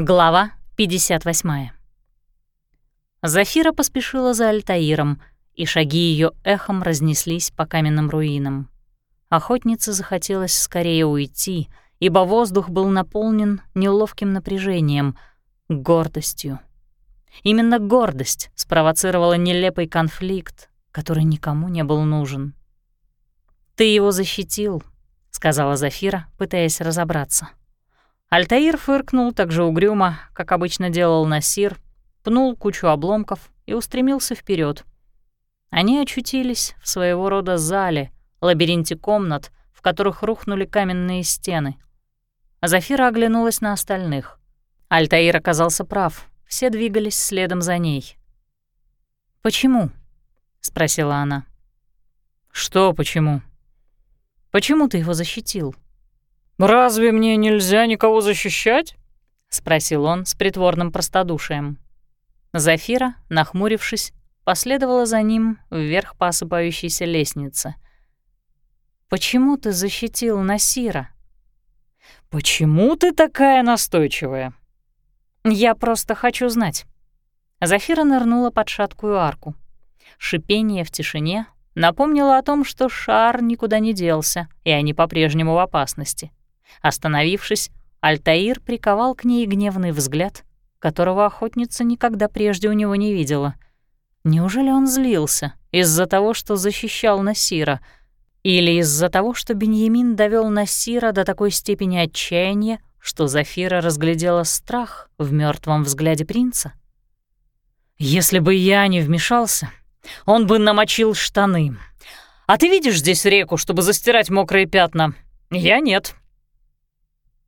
Глава 58. Зафира поспешила за Альтаиром, и шаги ее эхом разнеслись по каменным руинам. Охотнице захотелось скорее уйти, ибо воздух был наполнен неловким напряжением, гордостью. Именно гордость спровоцировала нелепый конфликт, который никому не был нужен. «Ты его защитил», — сказала Зафира, пытаясь разобраться. Альтаир фыркнул так же угрюмо, как обычно делал Насир, пнул кучу обломков и устремился вперед. Они очутились в своего рода зале, лабиринте комнат, в которых рухнули каменные стены. А Зафира оглянулась на остальных. Альтаир оказался прав, все двигались следом за ней. «Почему?» — спросила она. «Что почему?» «Почему ты его защитил?» «Разве мне нельзя никого защищать?» — спросил он с притворным простодушием. Зафира, нахмурившись, последовала за ним вверх по осыпающейся лестнице. «Почему ты защитил Насира?» «Почему ты такая настойчивая?» «Я просто хочу знать». Зафира нырнула под шаткую арку. Шипение в тишине напомнило о том, что шар никуда не делся, и они по-прежнему в опасности. Остановившись, Альтаир приковал к ней гневный взгляд, которого охотница никогда прежде у него не видела. Неужели он злился из-за того, что защищал Насира, или из-за того, что Беньямин довел Насира до такой степени отчаяния, что Зафира разглядела страх в мертвом взгляде принца? «Если бы я не вмешался, он бы намочил штаны. А ты видишь здесь реку, чтобы застирать мокрые пятна? Я нет.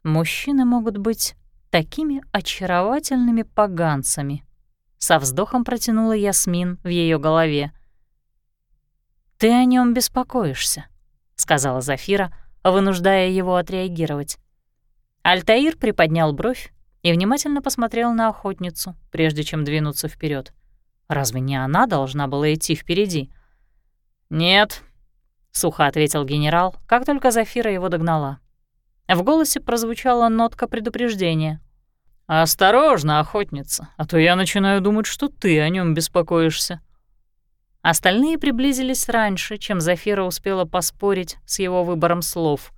Мужчины могут быть такими очаровательными поганцами. Со вздохом протянула Ясмин в ее голове. «Ты о нем беспокоишься», — сказала Зафира, вынуждая его отреагировать. Альтаир приподнял бровь и внимательно посмотрел на охотницу, прежде чем двинуться вперед. Разве не она должна была идти впереди? «Нет», — сухо ответил генерал, как только Зафира его догнала. В голосе прозвучала нотка предупреждения. «Осторожно, охотница, а то я начинаю думать, что ты о нем беспокоишься». Остальные приблизились раньше, чем Зафира успела поспорить с его выбором слов.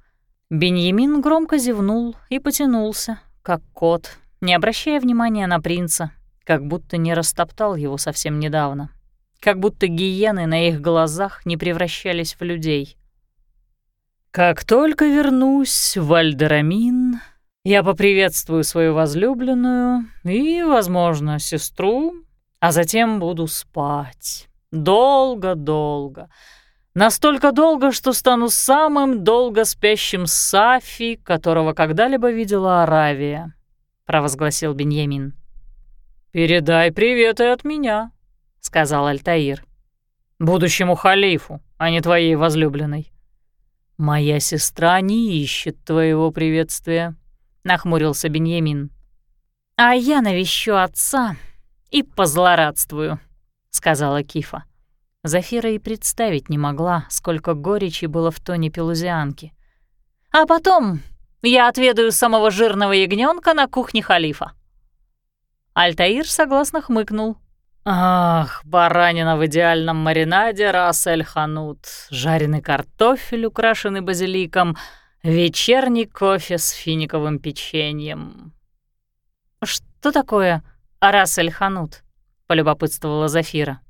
Беньямин громко зевнул и потянулся, как кот, не обращая внимания на принца, как будто не растоптал его совсем недавно, как будто гиены на их глазах не превращались в людей. Как только вернусь в Альдерамин, я поприветствую свою возлюбленную и, возможно, сестру, а затем буду спать. Долго-долго. Настолько долго, что стану самым долго спящим Сафи, которого когда-либо видела Аравия, — провозгласил Беньямин. «Передай приветы от меня», — сказал Альтаир. «Будущему халифу, а не твоей возлюбленной». «Моя сестра не ищет твоего приветствия», — нахмурился Беньямин. «А я навещу отца и позлорадствую», — сказала Кифа. Зафира и представить не могла, сколько горечи было в тоне пелузианки. «А потом я отведаю самого жирного ягненка на кухне халифа». Альтаир согласно хмыкнул, Ах, баранина в идеальном маринаде Рас-эль-Ханут, жареный картофель, украшенный базиликом, вечерний кофе с финиковым печеньем. «Что такое Рас-эль-Ханут?» — полюбопытствовала Зафира.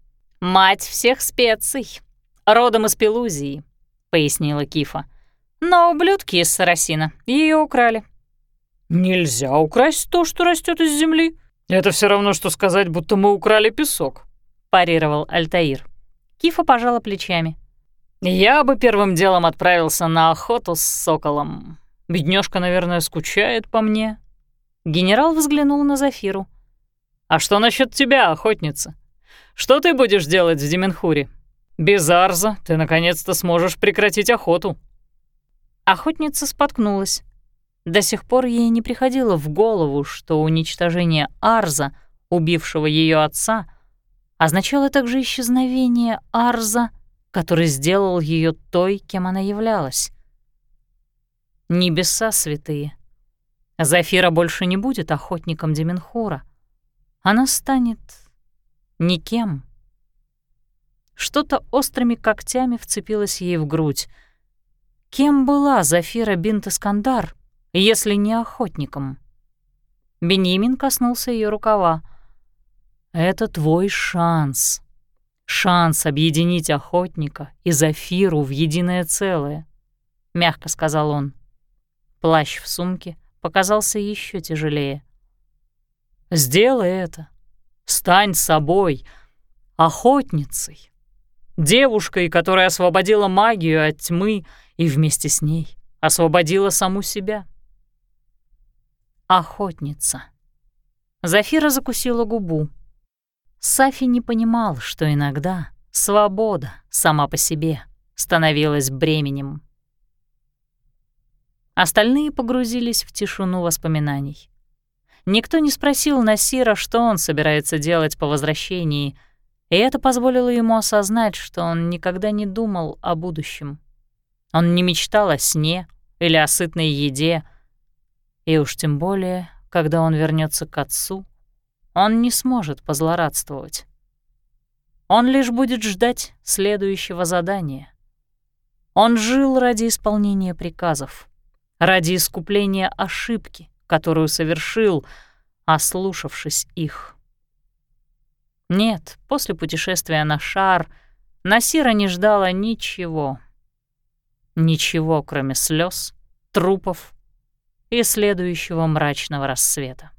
«Мать всех специй, родом из Пелузии», — пояснила Кифа. «Но ублюдки из Сарасина ее украли». «Нельзя украсть то, что растет из земли», «Это все равно, что сказать, будто мы украли песок», — парировал Альтаир. Кифа пожала плечами. «Я бы первым делом отправился на охоту с соколом. Бедняжка, наверное, скучает по мне». Генерал взглянул на Зафиру. «А что насчет тебя, охотница? Что ты будешь делать в Деменхуре? Без Арза ты наконец-то сможешь прекратить охоту». Охотница споткнулась. До сих пор ей не приходило в голову, что уничтожение Арза, убившего ее отца, означало также исчезновение Арза, который сделал ее той, кем она являлась. Небеса святые. Зафира больше не будет охотником Деменхура. Она станет никем. Что-то острыми когтями вцепилось ей в грудь. Кем была Зафира бинт Искандар, если не охотником? Беньямин коснулся ее рукава. «Это твой шанс. Шанс объединить охотника и Зафиру в единое целое», — мягко сказал он. Плащ в сумке показался еще тяжелее. «Сделай это. Стань собой, охотницей, девушкой, которая освободила магию от тьмы и вместе с ней освободила саму себя». Охотница. Зафира закусила губу. Сафи не понимал, что иногда свобода сама по себе становилась бременем. Остальные погрузились в тишину воспоминаний. Никто не спросил Насира, что он собирается делать по возвращении, и это позволило ему осознать, что он никогда не думал о будущем. Он не мечтал о сне или о сытной еде, и уж тем более, когда он вернется к отцу, он не сможет позлорадствовать. Он лишь будет ждать следующего задания. Он жил ради исполнения приказов — ради искупления ошибки, которую совершил, ослушавшись их. Нет, после путешествия на шар Насира не ждала ничего. Ничего, кроме слез, трупов и следующего мрачного рассвета.